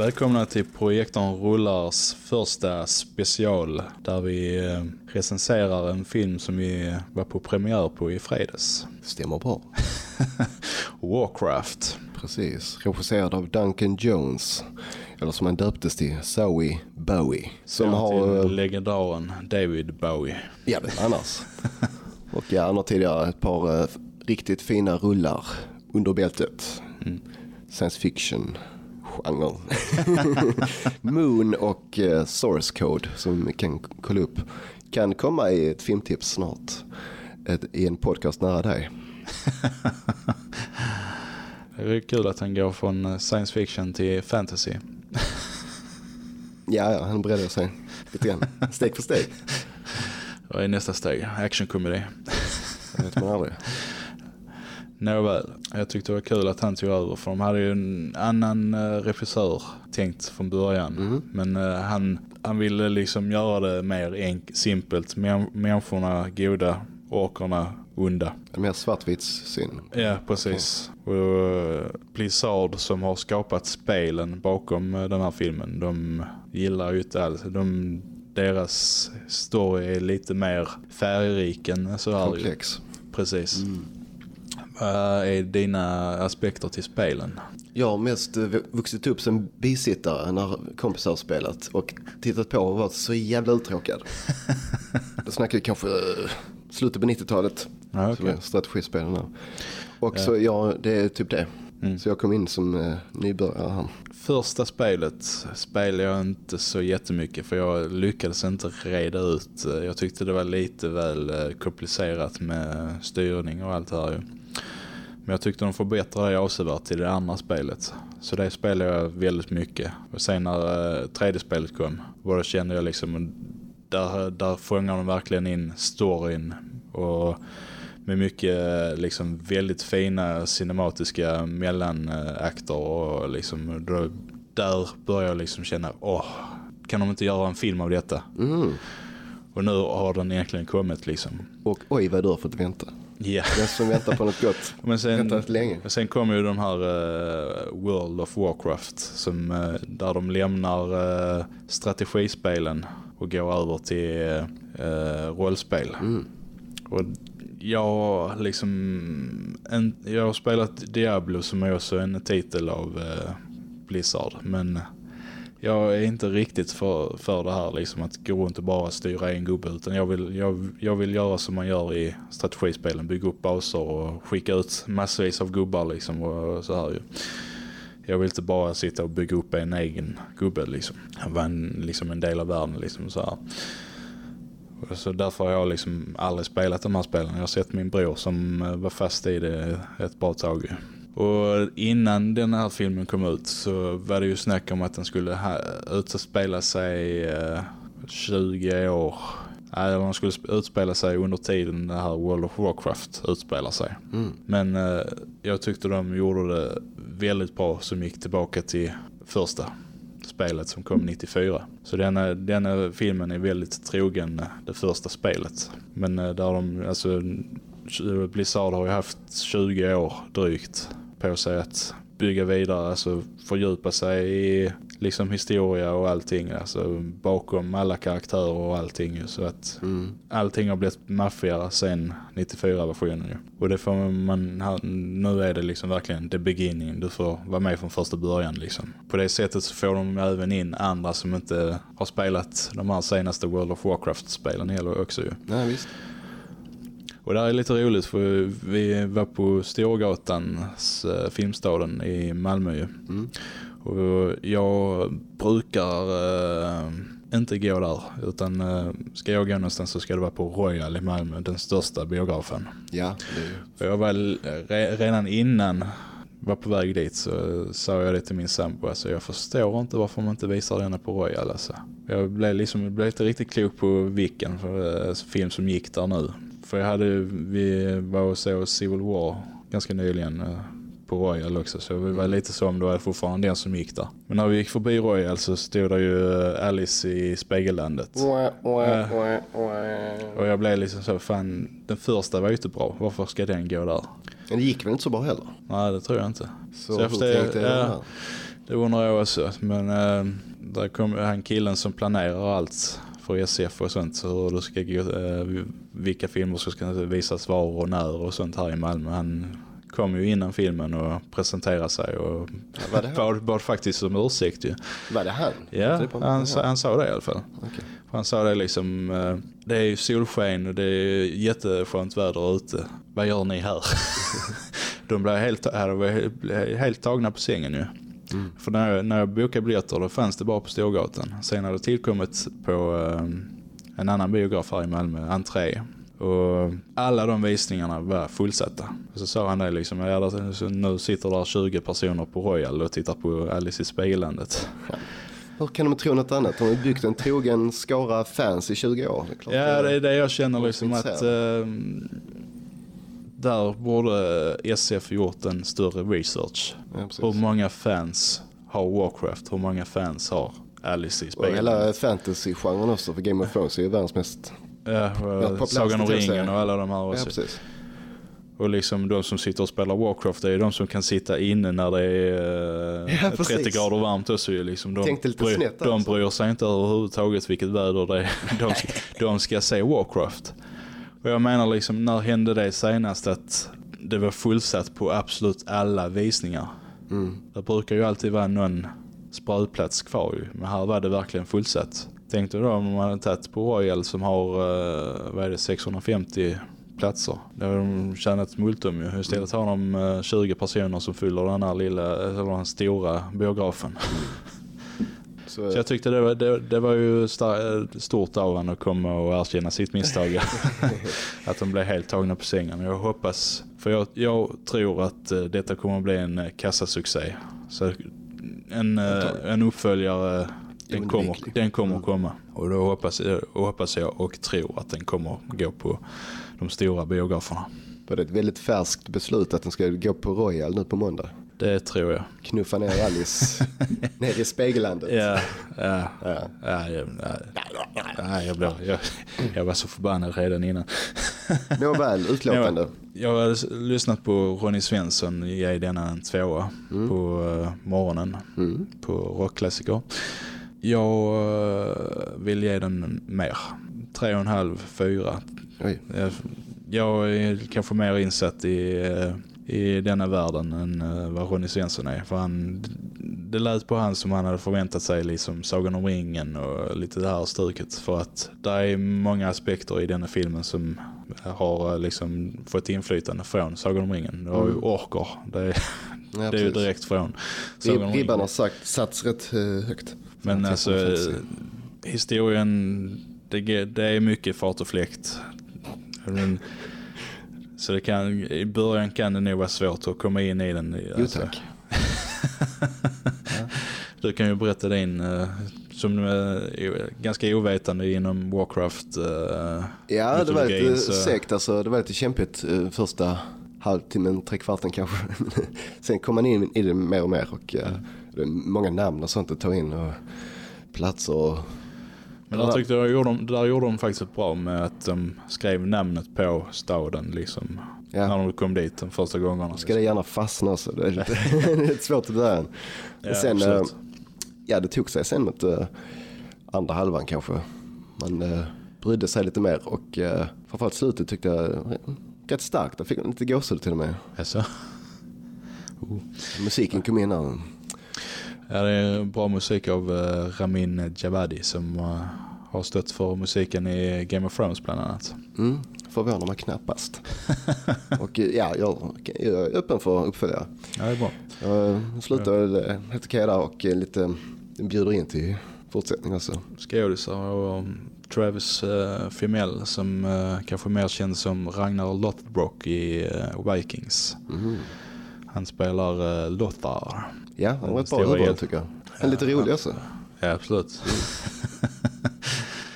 Välkomna till Projektorn Rullars första special där vi eh, recenserar en film som vi var på premiär på i fredags. Stämmer bra. Warcraft. Precis. Regisserad av Duncan Jones. Eller som han döptes till, Zoe Bowie. Som har... till legendaren David Bowie. Ja, det annars. Och ja, han har tidigare ett par eh, riktigt fina rullar under bältet. Mm. Science fiction genre. Moon och eh, Source Code som vi kan kolla upp. Kan komma i ett filmtips snart. Ett, I en podcast nära dig. Det är kul att han går från eh, science fiction till fantasy. Ja, ja, han breddar sig lite grann. Steg för steg. Vad är nästa steg? Actionkomedi. Det vet man aldrig. Nåväl, jag tyckte det var kul att han tog över för de hade ju en annan eh, regissör tänkt från början. Mm. Men eh, han, han ville liksom göra det mer enk simpelt. Män, människorna goda, orkerna onda. En mer svartvits syn. Ja, precis. Och eh, Blizzard som har skapat spelen bakom den här filmen, de gillar ju inte alls. De, deras story är lite mer färgrik än så här. Komplex. Precis. Vad är dina aspekter till spelen? Jag har mest eh, vuxit upp som bisittare när kompisar har spelat och tittat på och varit så jävla uttråkad. Det snackar ju kanske eh, slutet på 90-talet. Ja, är strategispelen. Och så ja, det är typ det. Mm. Så jag kom in som eh, nybörjare här. Första spelet spelade jag inte så jättemycket för jag lyckades inte reda ut. Jag tyckte det var lite väl eh, komplicerat med styrning och allt det här ju. Men jag tyckte de förbättrade det avsevärt till det andra spelet. Så det spelade jag väldigt mycket. Och sen när eh, tredje spelet kom, det kände jag liksom, där, där fångar de verkligen in storyn och med mycket eh, liksom väldigt fina cinematiska mellanakter och liksom då, där börjar jag liksom känna åh, kan de inte göra en film av detta? Mm. Och nu har den egentligen kommit liksom. Och oj vad du har fått vänta. Ja. Den som väntar på något gott. Men sen, länge. sen kommer ju de här eh, World of Warcraft som, eh, där de lämnar uh, strategispelen och går över till uh, rollspel. Mm. Och jag liksom en, jag har spelat Diablo som är också en titel av Blizzard men jag är inte riktigt för, för det här liksom att gå runt och bara styra en gubbe utan jag vill, jag, jag vill göra som man gör i strategispelen, bygga upp baser och skicka ut massvis av gubbar liksom och så här ju. Jag vill inte bara sitta och bygga upp en egen gubbe liksom. Jag var en, liksom en del av världen liksom så här. Så därför har jag liksom aldrig spelat de här spelen. Jag har sett min bror som eh, var fast i det ett bra tag. Och innan den här filmen kom ut så var det ju snack om att den skulle utspela sig eh, 20 år. Nej, den skulle sp- utspela sig under tiden det här World of Warcraft utspelar sig. Mm. Men eh, jag tyckte de gjorde det väldigt bra som gick tillbaka till första spelet som kom 94. Så denna, denna filmen är väldigt trogen eh, det första spelet. Men eh, där de, alltså Blizzard har ju haft 20 år drygt på sig att bygga vidare, alltså fördjupa sig i liksom historia och allting, alltså bakom alla karaktärer och allting ju, så att Mm. allting har blivit maffigare sen 94-versionen ju. Och det får man, nu är det liksom verkligen the beginning. Du får vara med från första början liksom. På det sättet så får de även in andra som inte har spelat de här senaste World of Warcraft-spelen heller också ju. Nej, visst. Och det här är lite roligt för vi var på Storgatans eh, filmstaden i Malmö ju. Mm. Och jag brukar eh, inte gå där utan eh, ska jag gå någonstans så ska det vara på Royal i Malmö, den största biografen. Ja, det är jag var re, redan innan var på väg dit så sa jag det till min sambo. Alltså, jag förstår inte varför man inte visar denna på Royal. Alltså. Jag blev, liksom, blev inte riktigt klok på vilken för, eh, film som gick där nu. För jag hade, vi var och såg Civil War ganska nyligen eh, på Royal också. Så vi var lite så om det var fortfarande den som gick där. Men när vi gick förbi Royal så stod det ju eh, Alice i Spegellandet. Och jag blev liksom så, fan den första var ju inte bra. Varför ska den gå där? Men det gick väl inte så bra heller? Nej, det tror jag inte. Så, Så jag jag ja. Det undrar jag också. Men äh, där kommer han killen som planerar allt för SF och sånt. Hur det ska gå, äh, vilka filmer som ska visas var och när och sånt här i Malmö. Han kom ju innan filmen och presenterade sig och han? bad, bad faktiskt som ursäkt ju. Var det han? Ja, Det han, sa- han sa det i alla fall. Okej. Han sa det liksom, eh, det är ju solsken och det är jätteskönt väder ute. Vad gör ni här? De blev helt, blev helt tagna på sängen ju. Mm. För när när jag bokade biljetter då fanns det bara på Storgatan. Sen har det tillkommit på eh, en annan biograf här i Malmö, Entré. Och alla de visningarna var fullsatta. Och så sa han det liksom, ja, där, nu sitter där 20 personer på Royal och tittar på Alice i Spegelandet. Hur kan de tro något annat? De har byggt en trogen skara fans i 20 år. Det Ja, det är det jag känner liksom att eh, där borde SF gjort en större research. Ja. Hur många fans har Warcraft? Hur många fans har Alice i Och spegeln? hela fantasy-genren också, för Game of Thrones är ju världens mest... Ja, och populäraste Sagan om ringen och alla de här Ja, också. precis. och liksom de som sitter och spelar Warcraft, det är de som kan sitta inne när det är eh, Ja, precis. 30 grader varmt också. ju Liksom. De, Tänkte lite bry, snett där de också. bryr sig inte överhuvudtaget vilket väder det är. De, de ska se Warcraft. Och jag menar liksom, när hände det senast att det var fullsatt på absolut alla visningar? Mm. Det brukar ju alltid vara någon sprödplats kvar ju. Men här var det verkligen fullsatt. Tänkte då om man hade tagit på Royal som har, eh, vad är det, 650 platser. Då har de tjänat multum ju. Istället har de eh, 20 personer som fyller den här lilla, eller den stora biografen. Så, Så jag tyckte det var, det, det var ju stort av han att komma och erkänna sitt misstag. att de blev helt tagna på sängen. Jag hoppas, för jag, jag tror att eh, detta kommer att bli en eh, kassasuccé. Så en, eh, en uppföljare, den kommer, den kommer Mm. att komma. Och då hoppas, jag- och hoppas jag och tror att den kommer att gå på de stora biograferna. var det ett väldigt färskt beslut att den ska gå på Royal nu på måndag. Det tror jag. Knuffa ner Alice ner i spegellandet. Ja, ja, Ja. ja, ja, ja, ja, jag, blev, jag, jag var så förbannad redan innan. Nåväl, utlåtande. Jag har lyssnat på Ronny Svensson ge denna en tvåa Mm. på eh, morgonen Mm. på rockklassiker. Jag eh, vill ge den mer. Tre och en halv, fyra. Oj. Jag, jag är kanske mer insatt i, eh, i denna världen än eh, vad Ronny Svensson är. För han, det lät på han som han hade förväntat sig liksom Sagan om ringen och lite det här stuket. För att det är många aspekter i denna filmen som har eh, liksom fått inflytande från Sagan om ringen. Det har ju Mm. orker. Det är, Ja, det är ju direkt från Sagan om Ribban har sagt, satts rätt eh, högt. Men alltså historien det, det är mycket fart och fläkt. Men, så det kan, i början kan det nog vara svårt att komma in i den. Jo Alltså, tack. du kan ju berätta din, eh, som är ganska ovetande inom Warcraft. eh, Ja, det var lite så- segt alltså. Det var lite kämpigt eh, första halvtimmen, tre kvarten kanske. Sen kom man in i det mer och mer och det är många namn och sånt att ta in och platser och Men där tyckte jag gjorde de, där gjorde de faktiskt bra med att de skrev namnet på staden liksom. Ja. När de kom dit de första gångerna. ska det gärna fastna så det är lite, svårt i början. Ja, sen, eh, absolut. ja det tog sig sen mot eh, andra halvan kanske. Man eh, brydde sig lite mer och uh, framförallt slutet tyckte jag eh, rätt starkt. Jag fick lite gåshud till och med. Alltså. Musiken kom in här. Ja, det är bra musik av eh, Ramin Djawadi som eh, har stött för musiken i Game of Thrones bland annat. Mm, förvånar mig knappast. och ja, jag, är öppen för uppföljare. Ja, det är bra. Jag slutar eh, helt okej där och lite bjuder in till fortsättning också. Skådisar och um, Travis uh, Fimmel som uh, kanske mer känd som Ragnar Lothbrok i uh, Vikings. Mhm. Han spelar uh, Lothar. Ja, han var ett bra huvudroll tycker jag. En lite rolig också. Ja, absolut.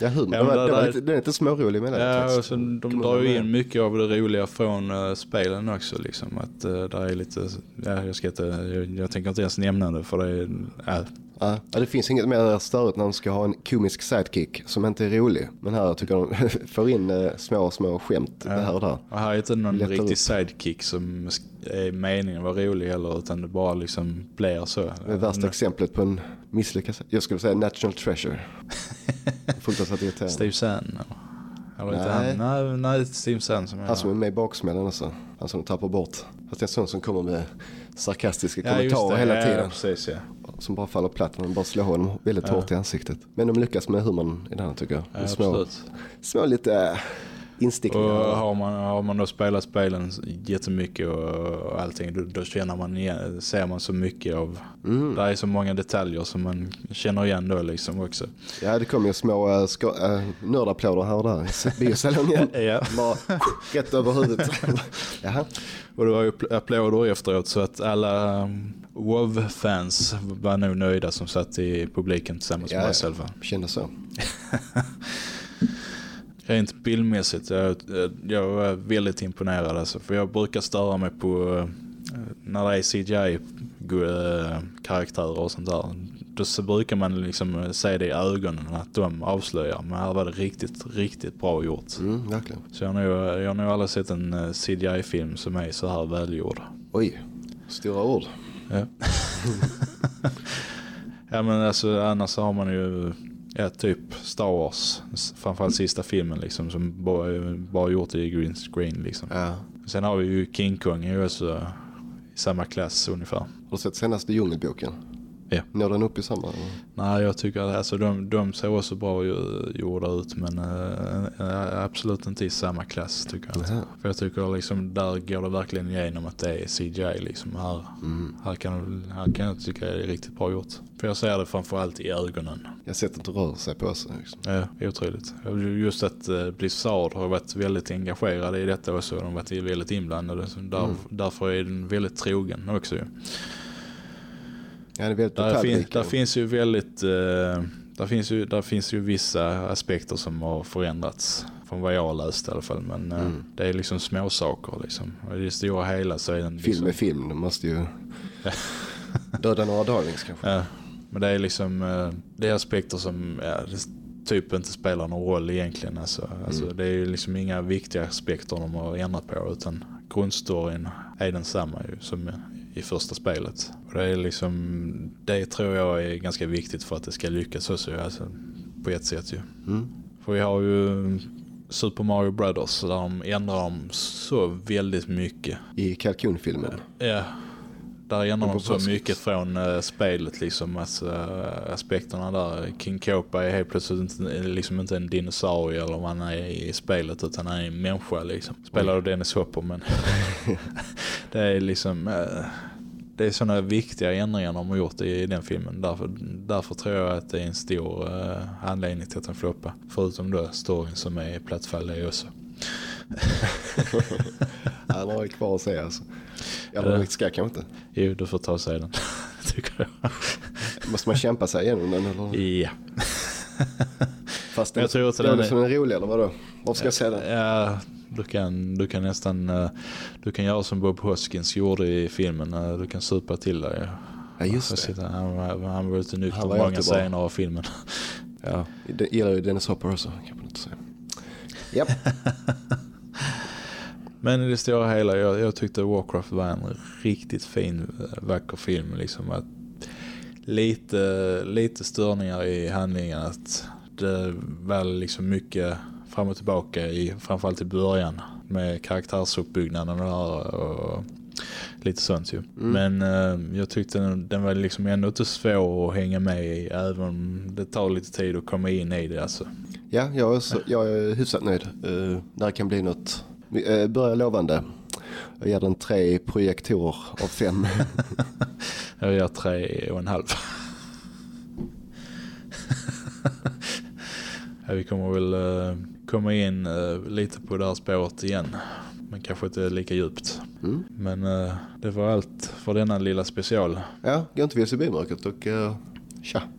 Ja, humor. Ja, den, var, där- den, är lite smårolig med Ja, det. och så de drar ju in mycket av det roliga från uh, spelen också liksom. Att uh, där är lite, ja, jag ska inte, jag, jag tänker inte ens nämna det för det är, ja, Ja, ja, det finns inget mer störigt när de ska ha en komisk sidekick som inte är rolig. Men här tycker jag de får in eh, små, små skämt det här och där. och här är inte någon Lättar riktig upp. sidekick som är meningen att vara rolig heller utan det bara liksom blir så. Det är värsta exemplet på en misslyckad, jag skulle säga national treasure. Fruktansvärt irriterande. Steve Zahn. Eller Nej. han? Nej, nej, Steve Zahn som är Han som är med i baksmällan också. Han som tappar bort. Fast det är en sån som kommer med sarkastiska kommentarer hela ja, tiden. Ja, precis ja. Som bara faller platt. Man bara slår honom väldigt Ja. hårt i ansiktet. Men de lyckas med humorn i den här tycker jag. ja små, absolut. små lite äh, Och instickningar. har man, har man då spelat spelen jättemycket och, allting, då, då känner man igen, ser man så mycket av, Mm. det är så många detaljer som man känner igen då liksom också. Ja det kom ju små äh, äh, nördapplåder här och där biosalongen. Ja. Bara rätt över huvudet. Jaha. Och det var ju pl- applåder efteråt så att alla um, WoW-fans var nog nöjda som satt i publiken tillsammans Ja, med ja. mig själva. Kändes så. Rent bildmässigt, jag, jag var väldigt imponerad alltså, för jag brukar störa mig på eh, när det är CGI-karaktärer och sånt där. Då så brukar man liksom se det i ögonen att de avslöjar, men här var det riktigt, riktigt bra gjort. Mm, verkligen. Så jag har, nog, jag har nog aldrig sett en eh, CGI-film som är så här välgjord. Oj, stora ord. Ja. ja men alltså annars har man ju ja, typ Star Wars, framförallt sista filmen liksom som bara, bara gjort i green screen liksom. Ja. Sen har vi ju King Kong är ju också i samma klass ungefär. Har du sett senaste Djungelboken? Ja. Når den upp i samma? Nej jag tycker att alltså, de, de ser också bra gjorda ut men eh, absolut inte i samma klass tycker jag inte. För jag tycker liksom där går det verkligen igenom att det är CGI liksom. Här, Mm. här, kan, här kan jag tycka det är riktigt bra gjort. För jag ser det framförallt i ögonen. Jag sett att det rör sig på sig. Liksom. Ja, otroligt. Just att eh, Blizzard har varit väldigt engagerade i detta också. De har varit väldigt inblandade. Där, Mm. Därför är den väldigt trogen också. ju. Ja, det är väldigt Där, fin, där finns ju väldigt... Eh, där, finns ju, där finns ju vissa aspekter som har förändrats. Från vad jag har läst i alla fall. Men eh, Mm. det är liksom små saker liksom. Och i det stora hela så är den Film liksom, är film, de måste ju döda några darlings kanske. Ja, men det är liksom eh, det är aspekter som ja, typ inte spelar någon roll egentligen. Alltså, alltså, Mm. Det är ju liksom inga viktiga aspekter de har ändrat på utan grundstoryn är densamma ju, som i första spelet. Och det är liksom det tror jag är ganska viktigt för att det ska lyckas också alltså, på ett sätt ju. Mm. För vi har ju Super Mario Brothers där de ändrar dem så väldigt mycket. I kalkonfilmen. Ja, där ändrar de så påsk. mycket från uh, spelet liksom. Alltså, uh, aspekterna där. King Koopa är helt plötsligt inte, liksom inte en dinosaurie eller vad han är i spelet utan han är en människa liksom. Spelar du Dennis Hopper men det är liksom uh, det är sådana viktiga ändringar de har gjort i, i den filmen. Därför, därför tror jag att det är en stor uh, anledning till att den floppar. Förutom då storyn som är plattfall det också. Han har ju kvar att säga alltså. Eller Ja. det ska kanske inte. Jo, du får ta och säga den. Tycker jag. Måste man kämpa sig igenom den eller? Ja. Fast den, jag tror inte den, den är... så den är rolig eller vadå? Varför ska jag säga den? Ja, du kan, du kan nästan eh, du kan göra som Bob Hoskins gjorde i filmen. eh, Du kan supa till dig. Ja just det. Han, var- han var ute nykter Han många scener av filmen. Ja, det gillar ju Dennis Hopper också kan man inte säga. Japp. Men i det stora hela, jag, jag tyckte Warcraft var en riktigt fin, eh, vacker film. Liksom att lite, lite störningar i handlingen. Att det var liksom mycket fram och tillbaka, i, framförallt i början. Med karaktärsuppbyggnaden och, och lite sånt ju. Men eh, jag tyckte den, den var liksom ändå inte svår att hänga med i. Även om det tar lite tid att komma in i det alltså. Ja, jag är, så, jag är hyfsat nöjd. Uh, det kan bli något. Uh, börjar lovande. Jag ger den tre projektorer av fem. Jag gör tre och en halv. ja, vi kommer väl eh, komma in eh, lite på det här spåret igen. Men kanske inte lika djupt. Mm. Men eh, det var allt för denna lilla special. Ja, gå inte vilse i bimörkret och uh, tja.